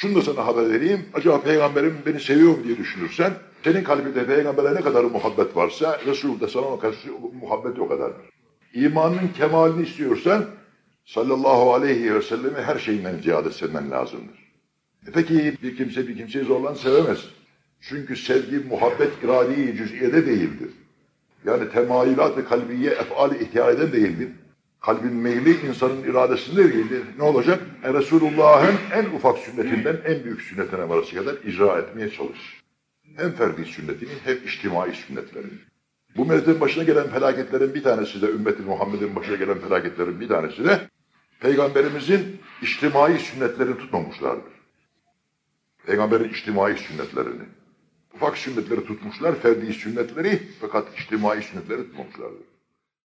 Şunu da sana haber vereyim. Acaba peygamberim beni seviyor mu diye düşünürsen, senin kalbinde peygambere ne kadar muhabbet varsa, Resul de sana o kadar muhabbeti o kadardır. İmanın kemalini istiyorsan, sallallahu aleyhi ve sellemi her şeyinden ziyade sevmen lazımdır. E peki bir kimse bir kimseyi zorlan sevemez. Çünkü sevgi, muhabbet iradi cüz'iyede değildir. Yani temayülat-ı kalbiye efali ihtiyareden değildir. Kalbin meyli insanın iradesinde değildir. Ne olacak? E Resulullah'ın en ufak sünnetinden en büyük sünnetine varası kadar icra etmeye çalış. Hem ferdi sünnetini hem içtimai sünnetlerini. Bu milletin başına gelen felaketlerin bir tanesi de, ümmeti Muhammed'in başına gelen felaketlerin bir tanesi de Peygamberimizin içtimai sünnetlerini tutmamışlardır. Peygamberin içtimai sünnetlerini. Ufak sünnetleri tutmuşlar, ferdi sünnetleri fakat içtimai sünnetleri tutmamışlardır.